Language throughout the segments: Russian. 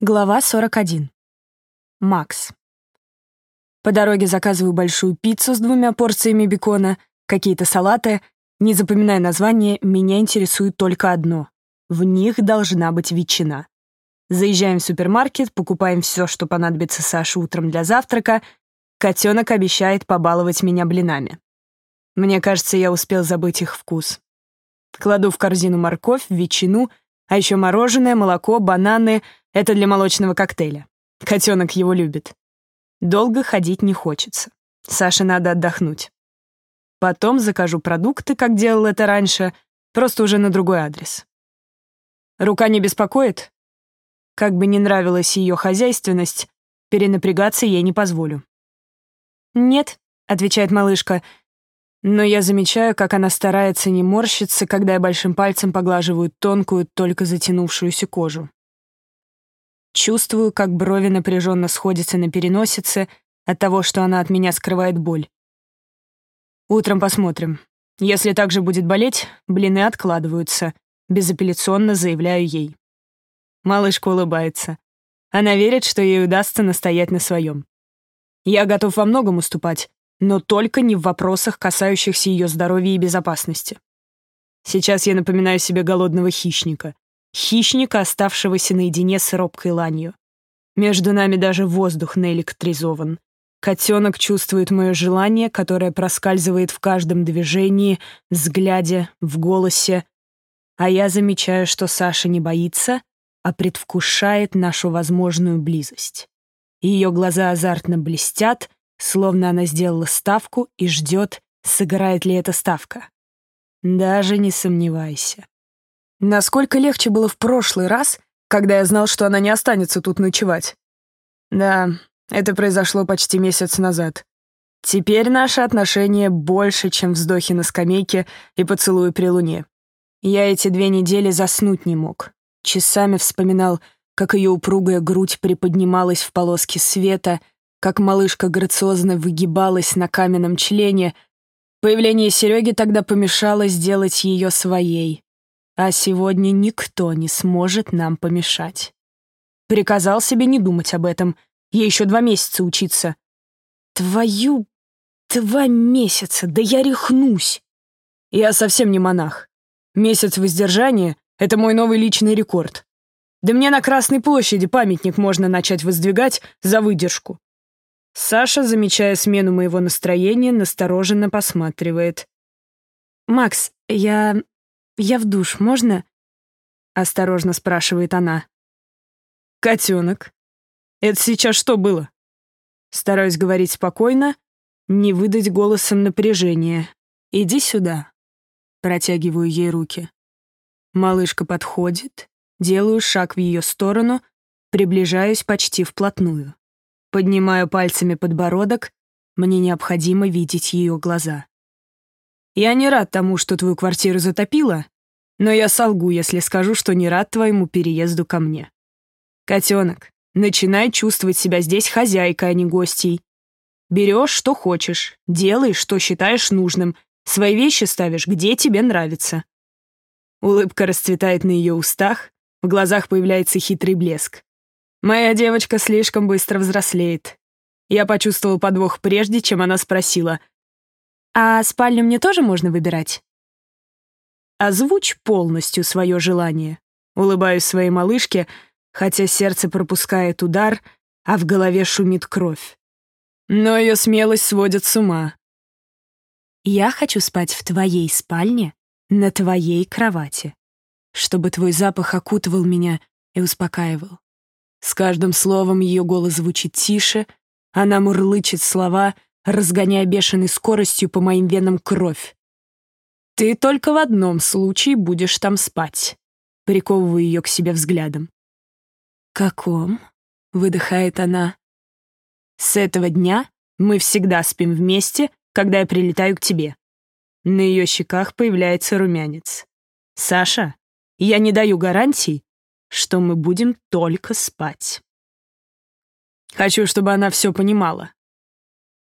Глава 41. Макс. По дороге заказываю большую пиццу с двумя порциями бекона, какие-то салаты. Не запоминая название, меня интересует только одно. В них должна быть ветчина. Заезжаем в супермаркет, покупаем все, что понадобится Саше утром для завтрака. Котенок обещает побаловать меня блинами. Мне кажется, я успел забыть их вкус. Кладу в корзину морковь, ветчину, а еще мороженое, молоко, бананы — это для молочного коктейля. Котенок его любит. Долго ходить не хочется. Саше надо отдохнуть. Потом закажу продукты, как делал это раньше, просто уже на другой адрес. Рука не беспокоит? Как бы не нравилась ее хозяйственность, перенапрягаться ей не позволю. «Нет», — отвечает малышка, но я замечаю, как она старается не морщиться, когда я большим пальцем поглаживаю тонкую, только затянувшуюся кожу. Чувствую, как брови напряженно сходятся на переносице от того, что она от меня скрывает боль. Утром посмотрим. Если так же будет болеть, блины откладываются. Безапелляционно заявляю ей. Малышка улыбается. Она верит, что ей удастся настоять на своем. Я готов во многом уступать, но только не в вопросах, касающихся ее здоровья и безопасности. Сейчас я напоминаю себе голодного хищника, хищника, оставшегося наедине с робкой ланью. Между нами даже воздух наэлектризован. Котенок чувствует мое желание, которое проскальзывает в каждом движении, взгляде, в голосе. А я замечаю, что Саша не боится, а предвкушает нашу возможную близость. Ее глаза азартно блестят, словно она сделала ставку и ждет, сыграет ли эта ставка. Даже не сомневайся. Насколько легче было в прошлый раз, когда я знал, что она не останется тут ночевать. Да, это произошло почти месяц назад. Теперь наши отношения больше, чем вздохи на скамейке и поцелуи при луне. Я эти две недели заснуть не мог. Часами вспоминал, как ее упругая грудь приподнималась в полоске света, как малышка грациозно выгибалась на каменном члене. Появление Сереги тогда помешало сделать ее своей. А сегодня никто не сможет нам помешать. Приказал себе не думать об этом. Ей еще два месяца учиться. Твою... Два месяца, да я рехнусь. Я совсем не монах. Месяц воздержания — это мой новый личный рекорд. Да мне на Красной площади памятник можно начать воздвигать за выдержку. Саша, замечая смену моего настроения, настороженно посматривает. «Макс, я... «Я в душ, можно?» — осторожно спрашивает она. «Котенок, это сейчас что было?» Стараюсь говорить спокойно, не выдать голосом напряжения. «Иди сюда». Протягиваю ей руки. Малышка подходит, делаю шаг в ее сторону, приближаюсь почти вплотную. Поднимаю пальцами подбородок, мне необходимо видеть ее глаза. Я не рад тому, что твою квартиру затопило, но я солгу, если скажу, что не рад твоему переезду ко мне. Котенок, начинай чувствовать себя здесь хозяйкой, а не гостей. Берешь, что хочешь, делаешь, что считаешь нужным, свои вещи ставишь, где тебе нравится. Улыбка расцветает на ее устах, в глазах появляется хитрый блеск. Моя девочка слишком быстро взрослеет. Я почувствовал подвох прежде, чем она спросила, а спальню мне тоже можно выбирать? Озвучь полностью свое желание. Улыбаюсь своей малышке, хотя сердце пропускает удар, а в голове шумит кровь. Но ее смелость сводит с ума. Я хочу спать в твоей спальне, на твоей кровати, чтобы твой запах окутывал меня и успокаивал. С каждым словом ее голос звучит тише, она мурлычет слова — разгоняя бешеной скоростью по моим венам кровь. «Ты только в одном случае будешь там спать», — приковываю ее к себе взглядом. «Каком?» — выдыхает она. «С этого дня мы всегда спим вместе, когда я прилетаю к тебе». На ее щеках появляется румянец. «Саша, я не даю гарантий, что мы будем только спать». Хочу, чтобы она все понимала.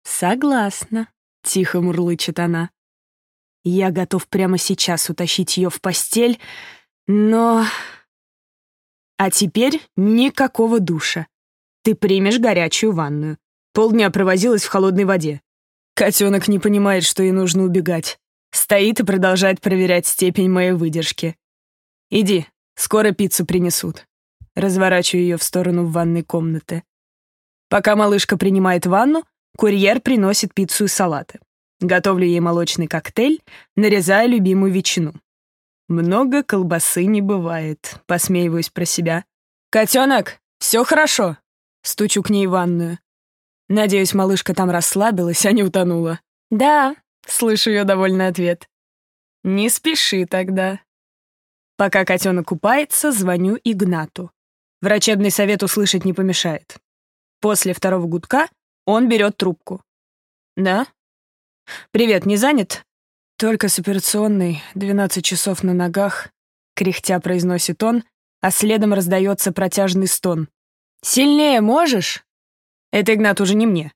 «Согласна», — тихо мурлычет она. «Я готов прямо сейчас утащить ее в постель, но...» А теперь никакого душа. Ты примешь горячую ванную. Полдня провозилась в холодной воде. Котенок не понимает, что ей нужно убегать. Стоит и продолжает проверять степень моей выдержки. Иди, скоро пиццу принесут. Разворачиваю ее в сторону ванной комнаты. Пока малышка принимает ванну, курьер приносит пиццу и салаты. Готовлю ей молочный коктейль, нарезая любимую ветчину. Много колбасы не бывает, посмеиваюсь про себя. «Котенок, все хорошо!» Стучу к ней в ванную. Надеюсь, малышка там расслабилась, а не утонула. «Да», — слышу ее довольный ответ. «Не спеши тогда». Пока котенок купается, звоню Игнату. Врачебный совет услышать не помешает. После второго гудка он берет трубку. «Да?» «Привет, не занят?» «Только с операционной, 12 часов на ногах», — кряхтя произносит он, а следом раздается протяжный стон. «Сильнее можешь?» Это, Игнат, уже не мне.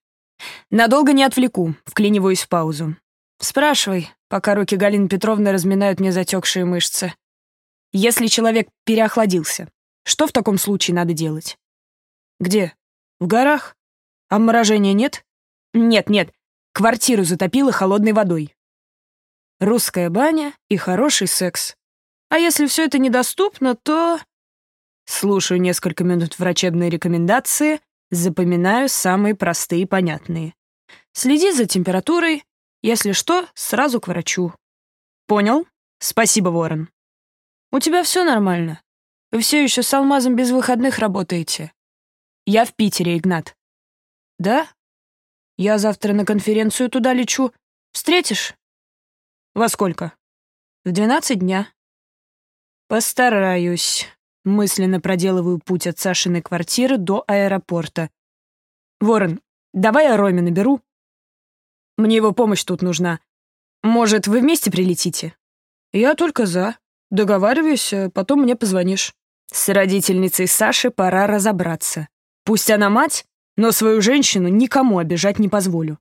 Надолго не отвлеку, вклиниваюсь в паузу. Спрашивай, пока руки Галины Петровны разминают мне затекшие мышцы. Если человек переохладился, что в таком случае надо делать? Где? В горах? Обморожения нет? Нет, нет. Квартиру затопило холодной водой. Русская баня и хороший секс. А если все это недоступно, то... Слушаю несколько минут врачебные рекомендации, Запоминаю самые простые и понятные. Следи за температурой. Если что, сразу к врачу. Понял? Спасибо, Ворон. У тебя все нормально? Вы все еще с Алмазом без выходных работаете? Я в Питере, Игнат. Да? Я завтра на конференцию туда лечу. Встретишь? Во сколько? В двенадцать дня. Постараюсь. Мысленно проделываю путь от Сашиной квартиры до аэропорта. «Ворон, давай я Роме наберу. Мне его помощь тут нужна. Может, вы вместе прилетите?» «Я только за. Договариваюсь, потом мне позвонишь». С родительницей Саши пора разобраться. Пусть она мать, но свою женщину никому обижать не позволю.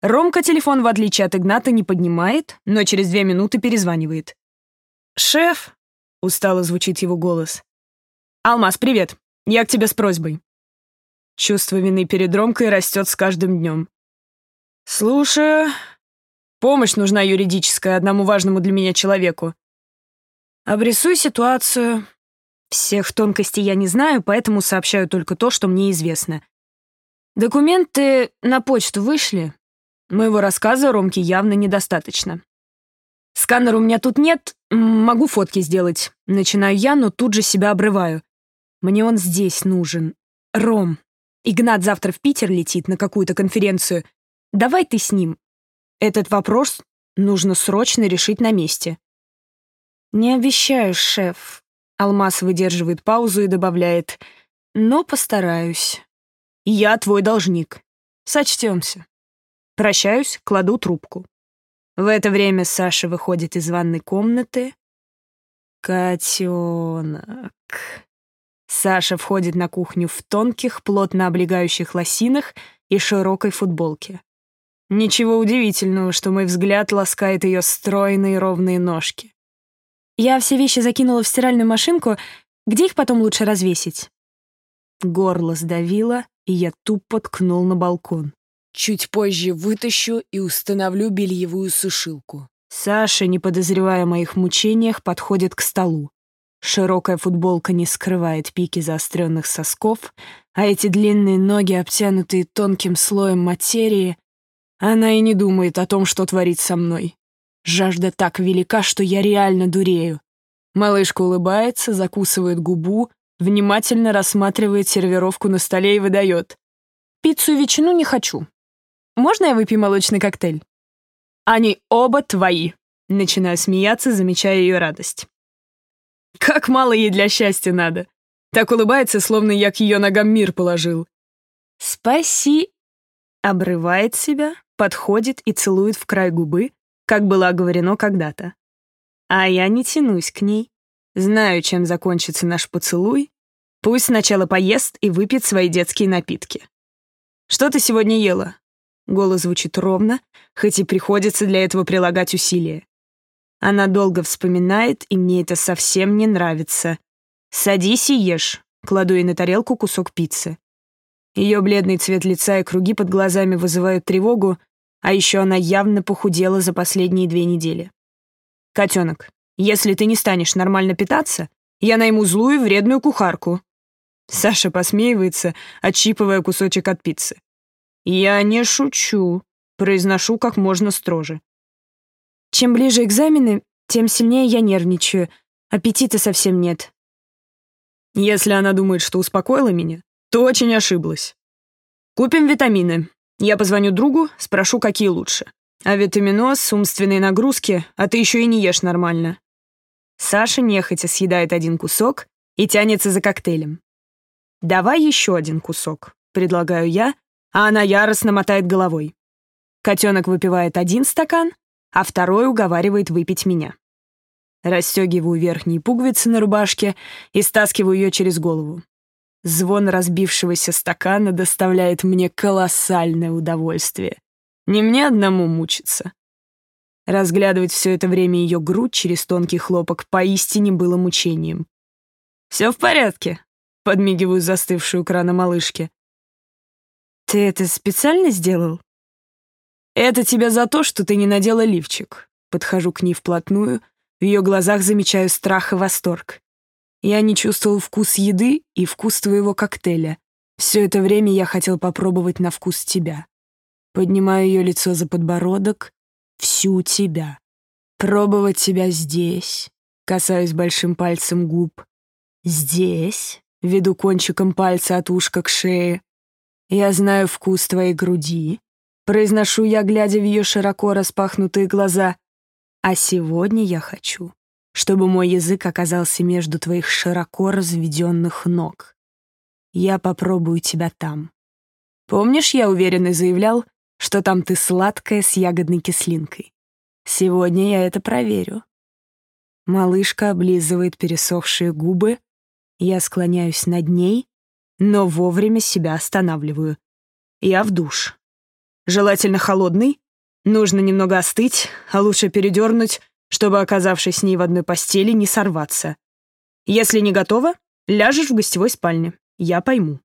Ромка телефон, в отличие от Игната, не поднимает, но через две минуты перезванивает. «Шеф, Устало звучит его голос. «Алмаз, привет! Я к тебе с просьбой». Чувство вины перед Ромкой растет с каждым днем. «Слушаю. Помощь нужна юридическая одному важному для меня человеку. Обрисуй ситуацию. Всех тонкостей я не знаю, поэтому сообщаю только то, что мне известно. Документы на почту вышли. Моего рассказа Ромке явно недостаточно. Сканера у меня тут нет, могу фотки сделать. Начинаю я, но тут же себя обрываю. Мне он здесь нужен. Ром. Игнат завтра в Питер летит на какую-то конференцию. Давай ты с ним. Этот вопрос нужно срочно решить на месте. Не обещаю, шеф. Алмаз выдерживает паузу и добавляет. Но постараюсь. Я твой должник. Сочтемся. Прощаюсь, кладу трубку. В это время Саша выходит из ванной комнаты. Котенок. Саша входит на кухню в тонких, плотно облегающих лосинах и широкой футболке. Ничего удивительного, что мой взгляд ласкает ее стройные ровные ножки. Я все вещи закинула в стиральную машинку. Где их потом лучше развесить? Горло сдавило, и я тупо ткнул на балкон. Чуть позже вытащу и установлю бельевую сушилку. Саша, не подозревая о моих мучениях, подходит к столу. Широкая футболка не скрывает пики заостренных сосков, а эти длинные ноги, обтянутые тонким слоем материи, она и не думает о том, что творит со мной. Жажда так велика, что я реально дурею. Малышка улыбается, закусывает губу, внимательно рассматривает сервировку на столе и выдает. «Пиццу и ветчину не хочу. Можно я выпью молочный коктейль?» «Они оба твои», — начинаю смеяться, замечая ее радость. «Как мало ей для счастья надо!» Так улыбается, словно я к ее ногам мир положил. «Спаси...» Обрывает себя, подходит и целует в край губы, как было оговорено когда-то. А я не тянусь к ней. Знаю, чем закончится наш поцелуй. Пусть сначала поест и выпьет свои детские напитки. «Что ты сегодня ела?» Голос звучит ровно, хоть и приходится для этого прилагать усилия. Она долго вспоминает, и мне это совсем не нравится. «Садись и ешь», — кладу ей на тарелку кусок пиццы. Ее бледный цвет лица и круги под глазами вызывают тревогу, а еще она явно похудела за последние две недели. «Котенок, если ты не станешь нормально питаться, я найму злую вредную кухарку». Саша посмеивается, отщипывая кусочек от пиццы. «Я не шучу», — произношу как можно строже. Чем ближе экзамены, тем сильнее я нервничаю. Аппетита совсем нет. Если она думает, что успокоила меня, то очень ошиблась. Купим витамины. Я позвоню другу, спрошу, какие лучше. А витаминоз, умственные нагрузки, а ты еще и не ешь нормально. Саша нехотя съедает один кусок и тянется за коктейлем. «Давай еще один кусок», — предлагаю я, а она яростно мотает головой. Котенок выпивает один стакан, а второй уговаривает выпить меня. Расстегиваю верхние пуговицы на рубашке и стаскиваю ее через голову. Звон разбившегося стакана доставляет мне колоссальное удовольствие. Не мне одному мучиться. Разглядывать все это время ее грудь через тонкий хлопок поистине было мучением. «Все в порядке», — подмигиваю застывшую у крана малышки. «Ты это специально сделал?» «Это тебя за то, что ты не надела лифчик». Подхожу к ней вплотную, в ее глазах замечаю страх и восторг. Я не чувствовал вкус еды и вкус твоего коктейля. Все это время я хотел попробовать на вкус тебя. Поднимаю ее лицо за подбородок. Всю тебя. Пробовать тебя здесь. Касаюсь большим пальцем губ. Здесь. Веду кончиком пальца от ушка к шее. Я знаю вкус твоей груди. Произношу я, глядя в ее широко распахнутые глаза. А сегодня я хочу чтобы мой язык оказался между твоих широко разведенных ног. Я попробую тебя там. Помнишь, я уверенно заявлял, что там ты сладкая с ягодной кислинкой? Сегодня я это проверю. Малышка облизывает пересохшие губы. Я склоняюсь над ней, но вовремя себя останавливаю. Я в душ. Желательно холодный. Нужно немного остыть, а лучше передернуть, чтобы, оказавшись с ней в одной постели, не сорваться. Если не готова, ляжешь в гостевой спальне. Я пойму.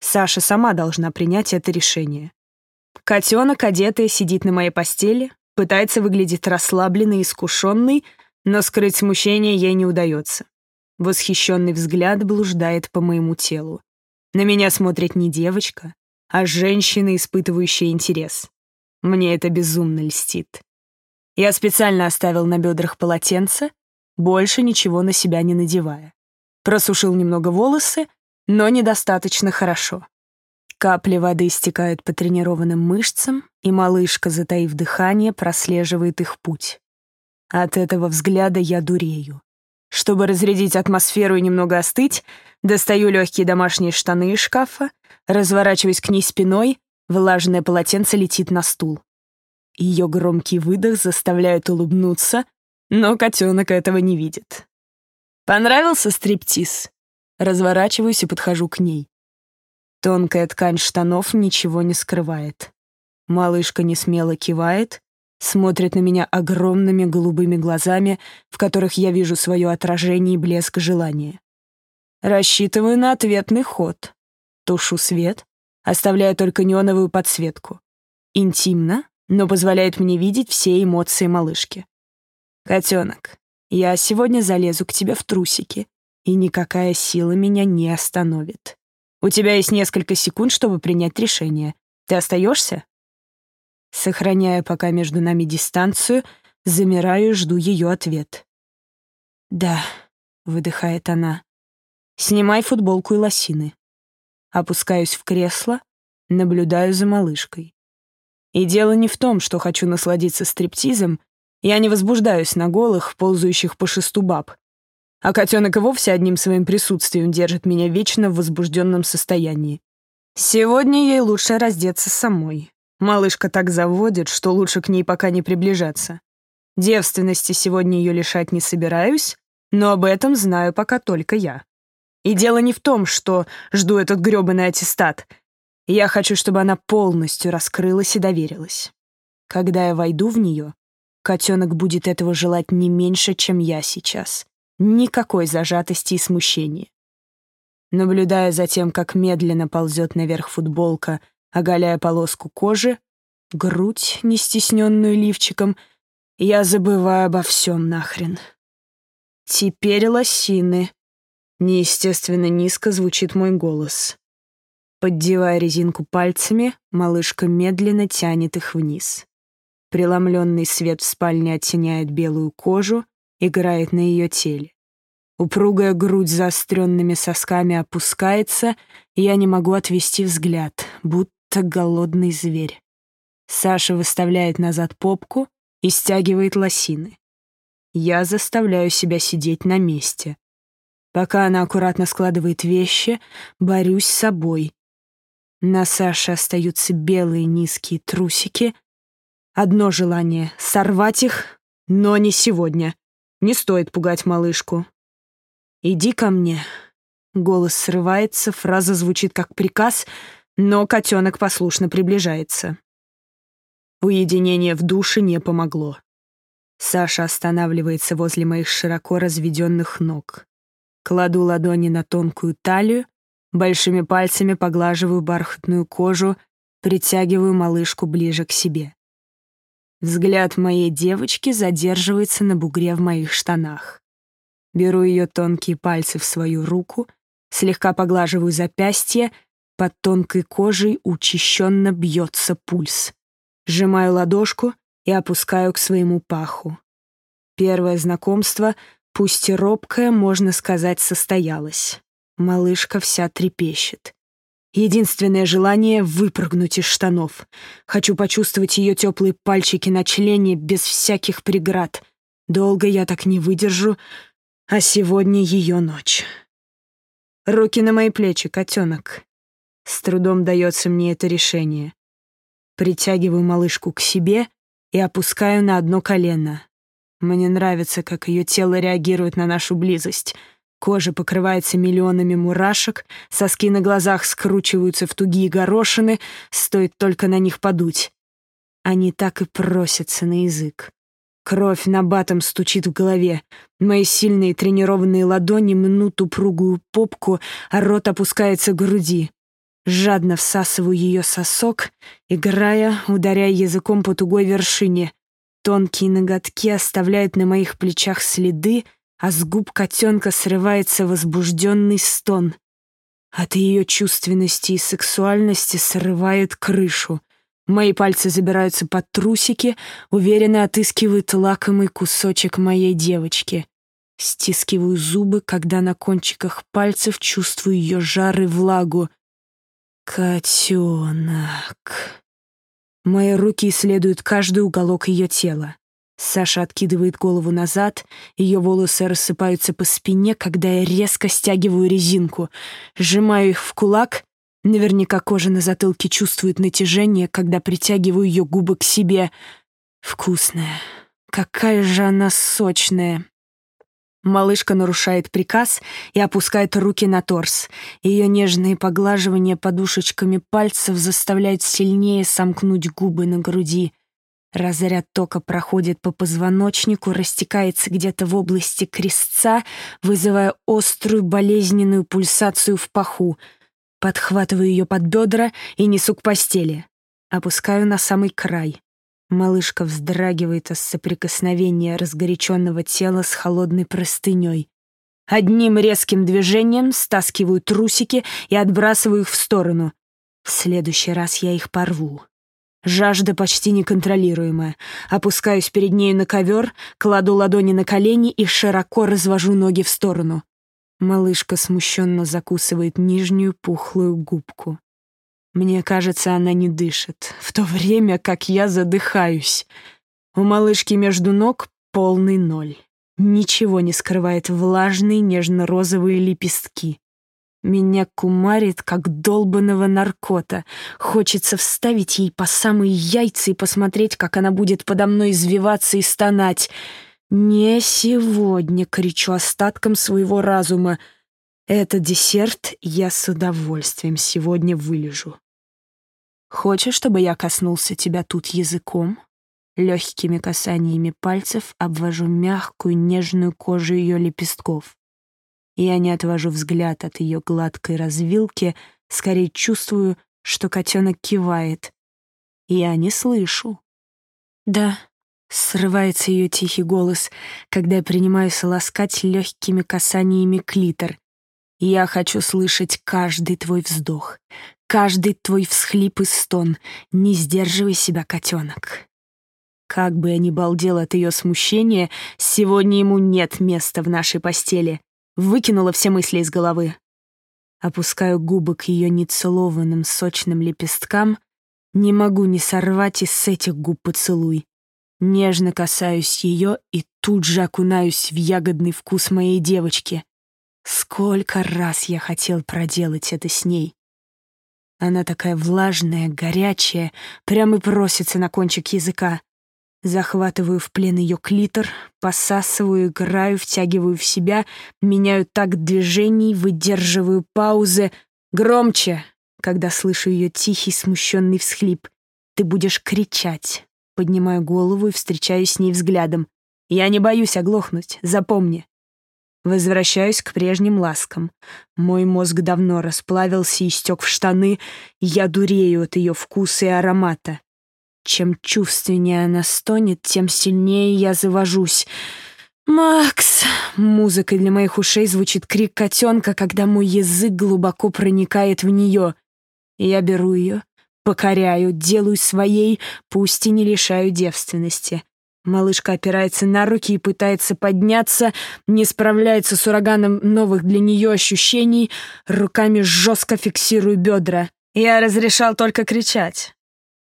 Саша сама должна принять это решение. Котенок, одетый, сидит на моей постели, пытается выглядеть расслабленной и искушенной, но скрыть смущение ей не удается. Восхищенный взгляд блуждает по моему телу. На меня смотрит не девочка, а женщина, испытывающая интерес. Мне это безумно льстит. Я специально оставил на бедрах полотенце, больше ничего на себя не надевая. Просушил немного волосы, но недостаточно хорошо. Капли воды стекают по тренированным мышцам, и малышка, затаив дыхание, прослеживает их путь. От этого взгляда я дурею. Чтобы разрядить атмосферу и немного остыть, достаю легкие домашние штаны из шкафа, разворачиваюсь к ней спиной, влажное полотенце летит на стул. Ее громкий выдох заставляет улыбнуться, но котенок этого не видит. Понравился стриптиз? Разворачиваюсь и подхожу к ней. Тонкая ткань штанов ничего не скрывает. Малышка не смело кивает, смотрит на меня огромными голубыми глазами, в которых я вижу свое отражение и блеск желания. Рассчитываю на ответный ход. Тушу свет, оставляя только неоновую подсветку. Интимно, но позволяет мне видеть все эмоции малышки. «Котенок, я сегодня залезу к тебе в трусики, и никакая сила меня не остановит. У тебя есть несколько секунд, чтобы принять решение. Ты остаешься?» Сохраняя пока между нами дистанцию, замираю жду ее ответ. «Да», — выдыхает она. «Снимай футболку и лосины». Опускаюсь в кресло, наблюдаю за малышкой. И дело не в том, что хочу насладиться стриптизом, я не возбуждаюсь на голых, ползающих по шесту баб. А котенок и вовсе одним своим присутствием держит меня вечно в возбужденном состоянии. Сегодня ей лучше раздеться самой. Малышка так заводит, что лучше к ней пока не приближаться. Девственности сегодня ее лишать не собираюсь, но об этом знаю пока только я. И дело не в том, что жду этот грёбаный аттестат — я хочу, чтобы она полностью раскрылась и доверилась. Когда я войду в нее, котенок будет этого желать не меньше, чем я сейчас. Никакой зажатости и смущения. Наблюдая за тем, как медленно ползет наверх футболка, оголяя полоску кожи, грудь, не стесненную лифчиком, я забываю обо всем нахрен. Теперь лосины. Неестественно низко звучит мой голос. Поддевая резинку пальцами, малышка медленно тянет их вниз. Преломленный свет в спальне оттеняет белую кожу, играет на ее теле. Упругая грудь заостренными сосками опускается, и я не могу отвести взгляд, будто голодный зверь. Саша выставляет назад попку и стягивает лосины. Я заставляю себя сидеть на месте. Пока она аккуратно складывает вещи, борюсь с собой. На Саше остаются белые низкие трусики. Одно желание — сорвать их, но не сегодня. Не стоит пугать малышку. «Иди ко мне». Голос срывается, фраза звучит как приказ, но котенок послушно приближается. Уединение в душе не помогло. Саша останавливается возле моих широко разведенных ног. Кладу ладони на тонкую талию, большими пальцами поглаживаю бархатную кожу, притягиваю малышку ближе к себе. Взгляд моей девочки задерживается на бугре в моих штанах. Беру ее тонкие пальцы в свою руку, слегка поглаживаю запястье, под тонкой кожей учащенно бьется пульс. Сжимаю ладошку и опускаю к своему паху. Первое знакомство, пусть и робкое, можно сказать, состоялось. Малышка вся трепещет. Единственное желание — выпрыгнуть из штанов. Хочу почувствовать ее теплые пальчики на члене без всяких преград. Долго я так не выдержу, а сегодня ее ночь. Руки на мои плечи, котенок. С трудом дается мне это решение. Притягиваю малышку к себе и опускаю на одно колено. Мне нравится, как ее тело реагирует на нашу близость. Кожа покрывается миллионами мурашек, соски на глазах скручиваются в тугие горошины, стоит только на них подуть. Они так и просятся на язык. Кровь на батом стучит в голове. Мои сильные тренированные ладони мнут упругую попку, а рот опускается к груди. Жадно всасываю ее сосок, играя, ударяя языком по тугой вершине. Тонкие ноготки оставляют на моих плечах следы, а с губ котенка срывается возбужденный стон. От ее чувственности и сексуальности срывает крышу. Мои пальцы забираются под трусики, уверенно отыскивают лакомый кусочек моей девочки. Стискиваю зубы, когда на кончиках пальцев чувствую ее жар и влагу — Котенок. Мои руки исследуют каждый уголок ее тела. Саша откидывает голову назад, ее волосы рассыпаются по спине, когда я резко стягиваю резинку, сжимаю их в кулак. Наверняка кожа на затылке чувствует натяжение, когда притягиваю ее губы к себе. Вкусная. Какая же она сочная. Малышка нарушает приказ и опускает руки на торс. Ее нежные поглаживания подушечками пальцев заставляют сильнее сомкнуть губы на груди. Разряд тока проходит по позвоночнику, растекается где-то в области крестца, вызывая острую болезненную пульсацию в паху. Подхватываю ее под бедра и несу к постели. Опускаю на самый край. Малышка вздрагивает от соприкосновения разгоряченного тела с холодной простыней. Одним резким движением стаскиваю трусики и отбрасываю их в сторону. В следующий раз я их порву. Жажда почти неконтролируемая. Опускаюсь перед нею на ковер, кладу ладони на колени и широко развожу ноги в сторону. Малышка смущенно закусывает нижнюю пухлую губку. Мне кажется, она не дышит, в то время как я задыхаюсь. У малышки между ног полный ноль. Ничего не скрывает влажные нежно-розовые лепестки. Меня кумарит, как долбанного наркота. Хочется вставить ей по самые яйца и посмотреть, как она будет подо мной извиваться и стонать. «Не сегодня!» — кричу остатком своего разума. «Этот десерт я с удовольствием сегодня вылежу». Хочешь, чтобы я коснулся тебя тут языком? Легкими касаниями пальцев обвожу мягкую, нежную кожу ее лепестков. Я не отвожу взгляд от ее гладкой развилки, скорее чувствую, что котенок кивает. Я не слышу. «Да», — срывается ее тихий голос, когда я принимаюсь ласкать легкими касаниями клитор. «Я хочу слышать каждый твой вздох, каждый твой всхлип и стон. Не сдерживай себя, котенок». Как бы я ни балдел от ее смущения, сегодня ему нет места в нашей постели. Выкинула все мысли из головы. Опускаю губы к ее нецелованным сочным лепесткам. Не могу не сорвать из этих губ поцелуй. Нежно касаюсь ее и тут же окунаюсь в ягодный вкус моей девочки. Сколько раз я хотел проделать это с ней. Она такая влажная, горячая, прямо и просится на кончик языка. Захватываю в плен ее клитор, посасываю, играю, втягиваю в себя, меняю так движений, выдерживаю паузы. Громче, когда слышу ее тихий, смущенный всхлип. Ты будешь кричать. Поднимаю голову и встречаюсь с ней взглядом. Я не боюсь оглохнуть, запомни. Возвращаюсь к прежним ласкам. Мой мозг давно расплавился и стек в штаны. Я дурею от ее вкуса и аромата. Чем чувственнее она стонет, тем сильнее я завожусь. «Макс!» — музыкой для моих ушей звучит крик котенка, когда мой язык глубоко проникает в нее. Я беру ее, покоряю, делаю своей, пусть и не лишаю девственности. Малышка опирается на руки и пытается подняться, не справляется с ураганом новых для нее ощущений, руками жестко фиксирую бедра. Я разрешал только кричать.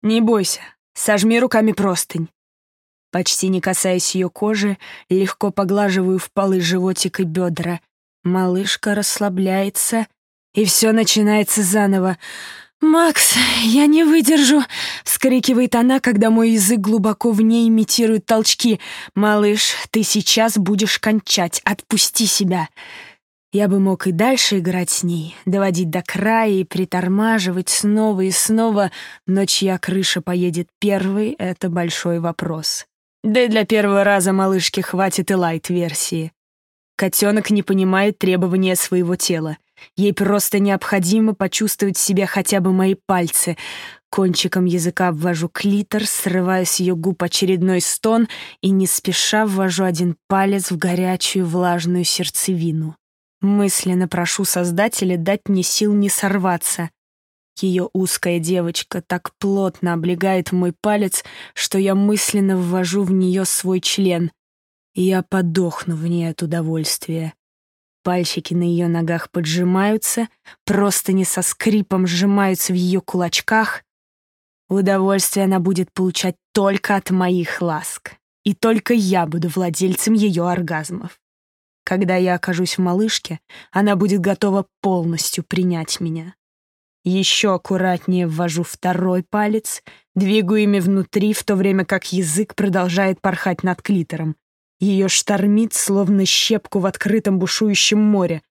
«Не бойся, Сожми руками простынь. Почти не касаясь ее кожи, легко поглаживаю в полы животик и бедра. Малышка расслабляется, и все начинается заново. «Макс, я не выдержу!» — вскрикивает она, когда мой язык глубоко в ней имитирует толчки. «Малыш, ты сейчас будешь кончать. Отпусти себя!» Я бы мог и дальше играть с ней, доводить до края и притормаживать снова и снова, но чья крыша поедет первой — это большой вопрос. Да и для первого раза малышке хватит и лайт-версии. Котенок не понимает требования своего тела. Ей просто необходимо почувствовать в себе хотя бы мои пальцы. Кончиком языка обвожу клитор, срываю с ее губ очередной стон и не спеша ввожу один палец в горячую влажную сердцевину. Мысленно прошу Создателя дать мне сил не сорваться. Ее узкая девочка так плотно облегает мой палец, что я мысленно ввожу в нее свой член. Я подохну в ней от удовольствия. Пальчики на ее ногах поджимаются, просто не со скрипом сжимаются в ее кулачках. Удовольствие она будет получать только от моих ласк. И только я буду владельцем ее оргазмов. Когда я окажусь в малышке, она будет готова полностью принять меня. Еще аккуратнее ввожу второй палец, двигаю ими внутри, в то время как язык продолжает порхать над клитором. Ее штормит, словно щепку в открытом бушующем море.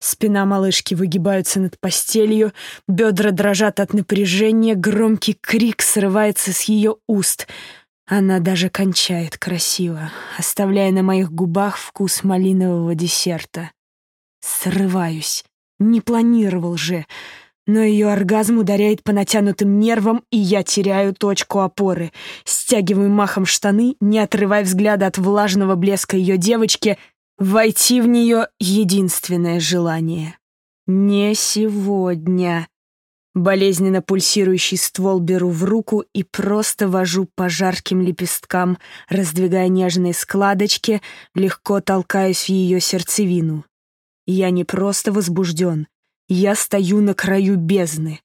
Спина малышки выгибается над постелью, бедра дрожат от напряжения, громкий крик срывается с ее уст — она даже кончает красиво, оставляя на моих губах вкус малинового десерта. Срываюсь. Не планировал же. Но ее оргазм ударяет по натянутым нервам, и я теряю точку опоры. Стягиваю махом штаны, не отрывая взгляда от влажного блеска ее девочки. Войти в нее — единственное желание. Не сегодня. Болезненно пульсирующий ствол беру в руку и просто вожу по жарким лепесткам, раздвигая нежные складочки, легко толкаюсь в ее сердцевину. Я не просто возбужден, я стою на краю бездны.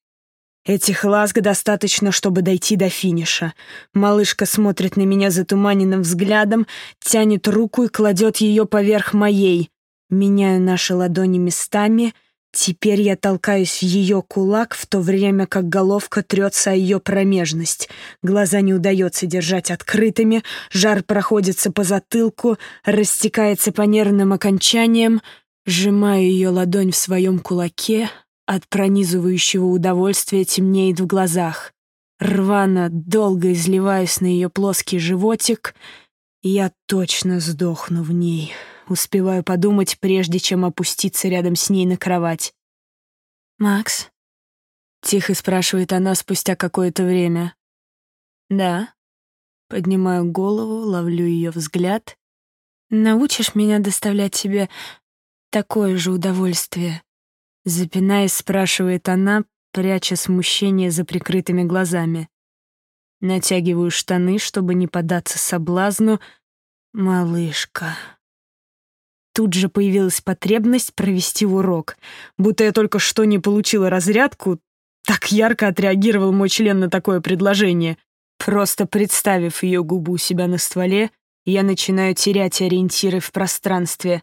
Этих ласк достаточно, чтобы дойти до финиша. Малышка смотрит на меня затуманенным взглядом, тянет руку и кладет ее поверх моей. Меняю наши ладони местами — Теперь я толкаюсь в ее кулак, в то время как головка трется о ее промежность. Глаза не удается держать открытыми, жар проходится по затылку, растекается по нервным окончаниям. Сжимаю ее ладонь в своем кулаке, от пронизывающего удовольствия темнеет в глазах. Рвано долго изливаюсь на ее плоский животик, я точно сдохну в ней. Успеваю подумать, прежде чем опуститься рядом с ней на кровать. «Макс?» — тихо спрашивает она спустя какое-то время. «Да». Поднимаю голову, ловлю ее взгляд. «Научишь меня доставлять себе такое же удовольствие?» Запинаясь, спрашивает она, пряча смущение за прикрытыми глазами. Натягиваю штаны, чтобы не поддаться соблазну. «Малышка». Тут же появилась потребность провести урок. Будто я только что не получила разрядку, так ярко отреагировал мой член на такое предложение. Просто представив ее губу у себя на стволе, я начинаю терять ориентиры в пространстве.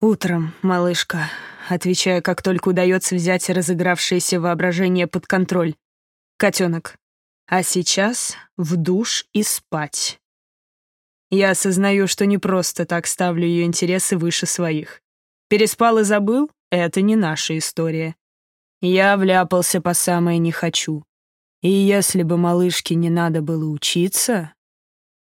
«Утром, малышка», — отвечаю, как только удается взять разыгравшееся воображение под контроль. «Котенок, а сейчас в душ и спать». Я осознаю, что не просто так ставлю ее интересы выше своих. Переспал и забыл — это не наша история. Я вляпался по самое не хочу. И если бы малышке не надо было учиться,